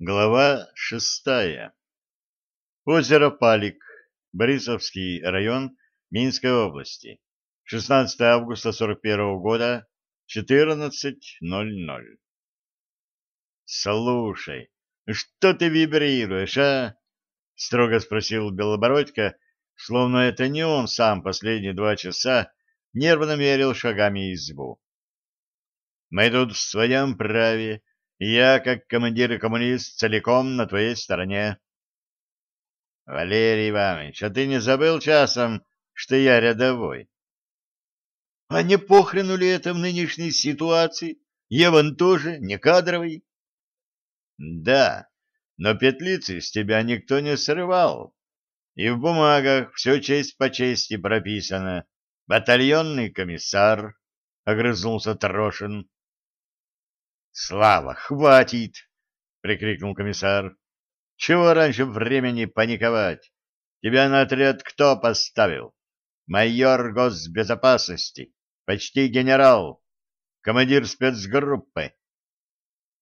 Глава шестая. Озеро Палик, Борисовский район Минской области. 16 августа 41 года, 14.00. «Слушай, что ты вибрируешь, а?» — строго спросил Белобородько, словно это не он сам последние два часа нервно мерил шагами избу. «Мы тут в своем праве» Я, как командир и коммунист, целиком на твоей стороне. Валерий Иванович, а ты не забыл часом, что я рядовой? А не похрену ли это в нынешней ситуации? Я вон тоже не кадровый. Да, но петлицы с тебя никто не срывал. И в бумагах все честь по чести прописано. Батальонный комиссар, — огрызнулся Трошин. Слава, хватит! — прикрикнул комиссар. — Чего раньше времени паниковать? Тебя на отряд кто поставил? Майор госбезопасности, почти генерал, командир спецгруппы.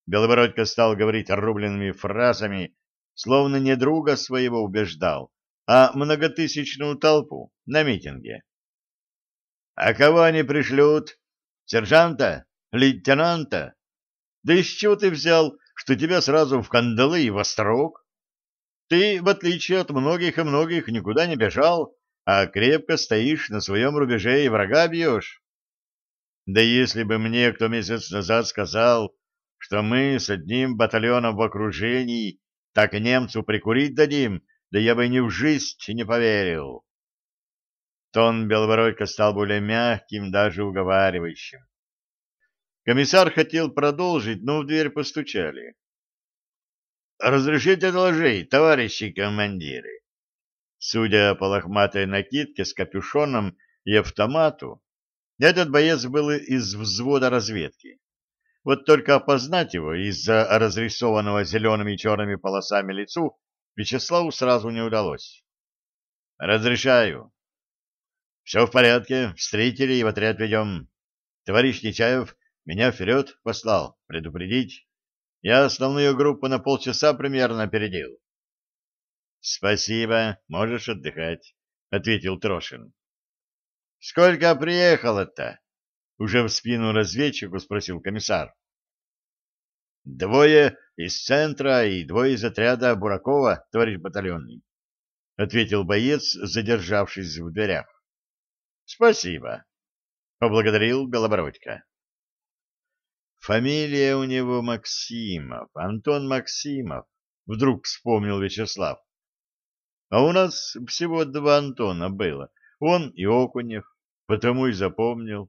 Белобородько стал говорить рубленными фразами, словно не друга своего убеждал, а многотысячную толпу на митинге. — А кого они пришлют? Сержанта? Лейтенанта? Да из чего ты взял, что тебя сразу в кандалы и в острог? Ты, в отличие от многих и многих, никуда не бежал, а крепко стоишь на своем рубеже и врага бьешь. Да если бы мне кто месяц назад сказал, что мы с одним батальоном в окружении так немцу прикурить дадим, да я бы ни в жизнь не поверил. Тон Белобородько стал более мягким, даже уговаривающим. Комиссар хотел продолжить, но в дверь постучали. «Разрешите доложить, товарищи командиры?» Судя по лохматой накидке с капюшоном и автомату, этот боец был из взвода разведки. Вот только опознать его из-за разрисованного зелеными и черными полосами лицу Вячеславу сразу не удалось. «Разрешаю». «Все в порядке, встретили и в отряд ведем. Товарищ Нечаев, меня вперед послал, предупредить. Я основную группу на полчаса примерно опередил. — Спасибо, можешь отдыхать, — ответил Трошин. — Сколько приехало-то? — уже в спину разведчику спросил комиссар. — Двое из центра и двое из отряда Буракова, товарищ батальонный, — ответил боец, задержавшись в дверях. — Спасибо, — поблагодарил Белобородько. Фамилия у него Максимов, Антон Максимов, вдруг вспомнил Вячеслав. А у нас всего два Антона было, он и Окунев, потому и запомнил.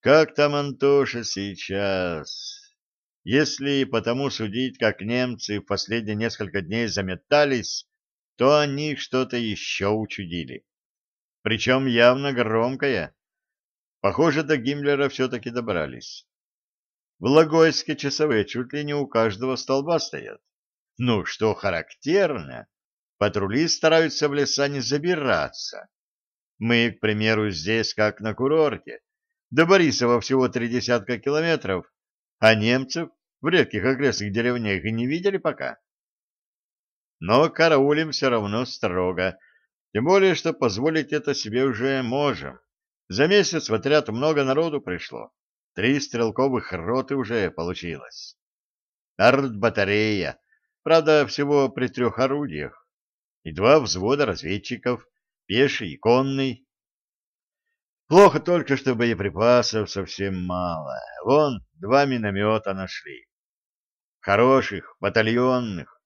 Как там Антоша сейчас? Если потому судить, как немцы в последние несколько дней заметались, то они что-то еще учудили. Причем явно громкое. Похоже, до Гиммлера все-таки добрались. В Логойске часовые чуть ли не у каждого столба стоят. Ну, что характерно, патрули стараются в леса не забираться. Мы, к примеру, здесь как на курорте. До Борисова всего три десятка километров, а немцев в редких окрестных деревнях и не видели пока. Но караулим все равно строго, тем более, что позволить это себе уже можем. За месяц в отряд много народу пришло. Три стрелковых роты уже получилось. Арт-батарея, правда, всего при трех орудиях. И два взвода разведчиков, пеший и конный. Плохо только, что боеприпасов совсем мало. Вон, два миномета нашли. Хороших, батальонных.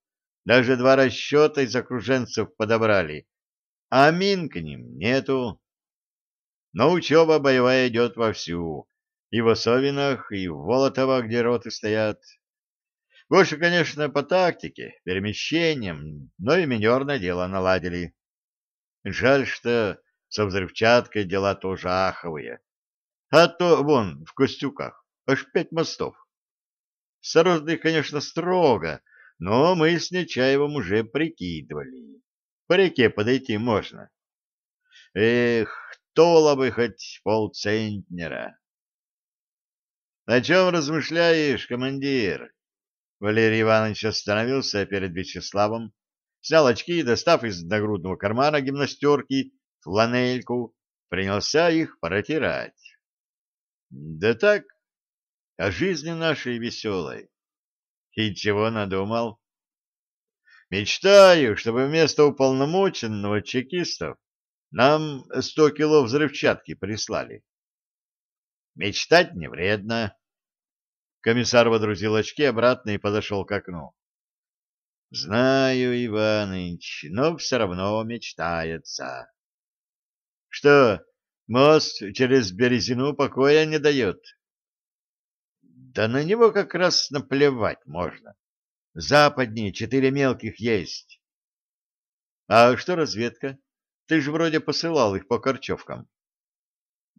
Даже два расчета из окруженцев подобрали. А мин к ним нету. Но учеба боевая идет вовсю и в Осовинах, и в Волотово, где роты стоят. Больше, конечно, по тактике, перемещениям, но и минерное дело наладили. Жаль, что со взрывчаткой дела тоже аховые. А то, вон, в Костюках, аж пять мостов. С конечно, строго, но мы с Нечаевым уже прикидывали. По реке подойти можно. Эх, тола бы хоть полцентнера. — О чем размышляешь, командир? Валерий Иванович остановился перед Вячеславом, снял очки и, достав из нагрудного кармана гимнастерки фланельку, принялся их протирать. Да так, о жизни нашей веселой. И чего надумал? Мечтаю, чтобы вместо уполномоченного чекистов нам сто кило взрывчатки прислали. Мечтать не вредно. Комиссар водрузил очки обратно и подошел к окну. Знаю, Иваныч, но все равно мечтается. Что, мост через Березину покоя не дает? Да на него как раз наплевать можно. Западнее четыре мелких есть. А что разведка? Ты же вроде посылал их по корчевкам.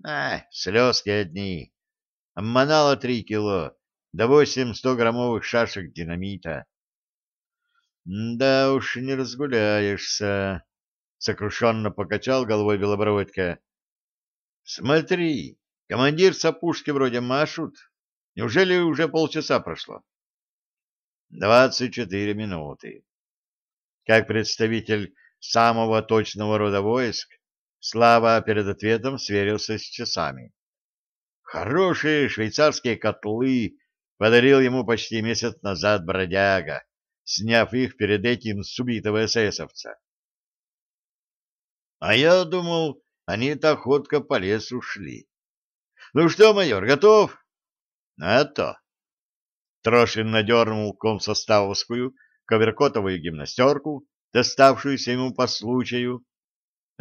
А, слезки одни. Обманало три кило, да восемь сто-граммовых шашек динамита. Да уж не разгуляешься, сокрушенно покачал головой Белобородько. Смотри, командир с вроде машут. Неужели уже полчаса прошло? Двадцать четыре минуты. Как представитель самого точного рода войск, Слава перед ответом сверился с часами. Хорошие швейцарские котлы подарил ему почти месяц назад бродяга, сняв их перед этим с убитого эсэсовца. А я думал, они так ходко по лесу шли. Ну что, майор, готов? А то. Трошин надернул комсоставовскую коверкотовую гимнастерку, доставшуюся ему по случаю,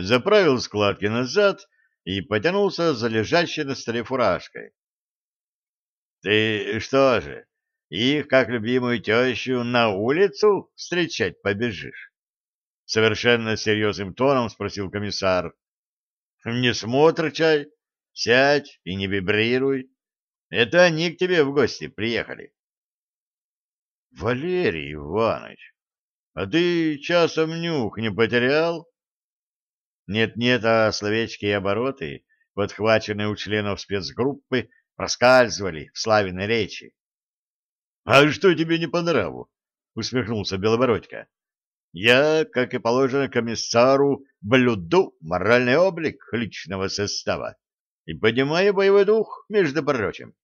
заправил складки назад и потянулся за лежащей на столе фуражкой. — Ты что же, их, как любимую тещу, на улицу встречать побежишь? — совершенно серьезным тоном спросил комиссар. — Не смотр, чай, сядь и не вибрируй. Это они к тебе в гости приехали. — Валерий Иванович, а ты часом нюх не потерял? Нет-нет, а словечки и обороты, подхваченные у членов спецгруппы, проскальзывали в славиной речи. — А что тебе не по нраву? — усмехнулся Белобородько. — Я, как и положено комиссару, блюду моральный облик личного состава и поднимаю боевой дух, между прочим.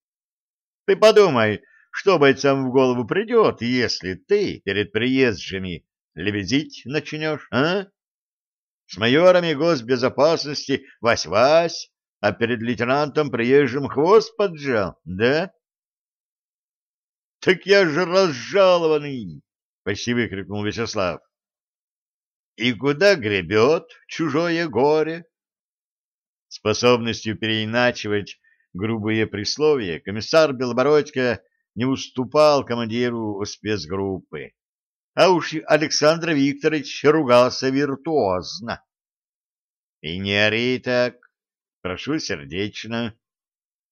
Ты подумай, что бойцам в голову придет, если ты перед приезжими лебезить начнешь, а? С майорами госбезопасности Вась-Вась, а перед лейтенантом приезжим хвост поджал, да? — Так я же разжалованный! — почти выкрикнул Вячеслав. — И куда гребет чужое горе? Способностью переиначивать грубые присловия комиссар Белобородько не уступал командиру спецгруппы. А уж Александр Викторович ругался виртуозно. И не ори так, прошу сердечно.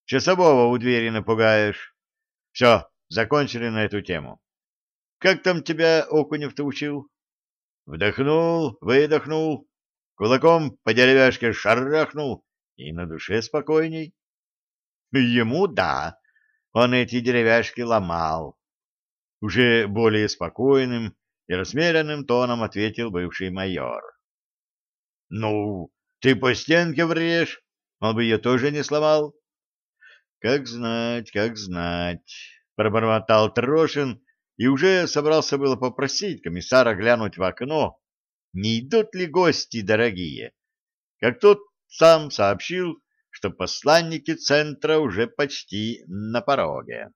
Часового у двери напугаешь. Все, закончили на эту тему. Как там тебя Окунев-то учил? Вдохнул, выдохнул, кулаком по деревяшке шарахнул, и на душе спокойней. Ему да, он эти деревяшки ломал. Уже более спокойным и размеренным тоном ответил бывший майор. — Ну, ты по стенке врежь, он бы ее тоже не сломал. — Как знать, как знать, — пробормотал Трошин и уже собрался было попросить комиссара глянуть в окно, не идут ли гости дорогие, как тот сам сообщил, что посланники центра уже почти на пороге.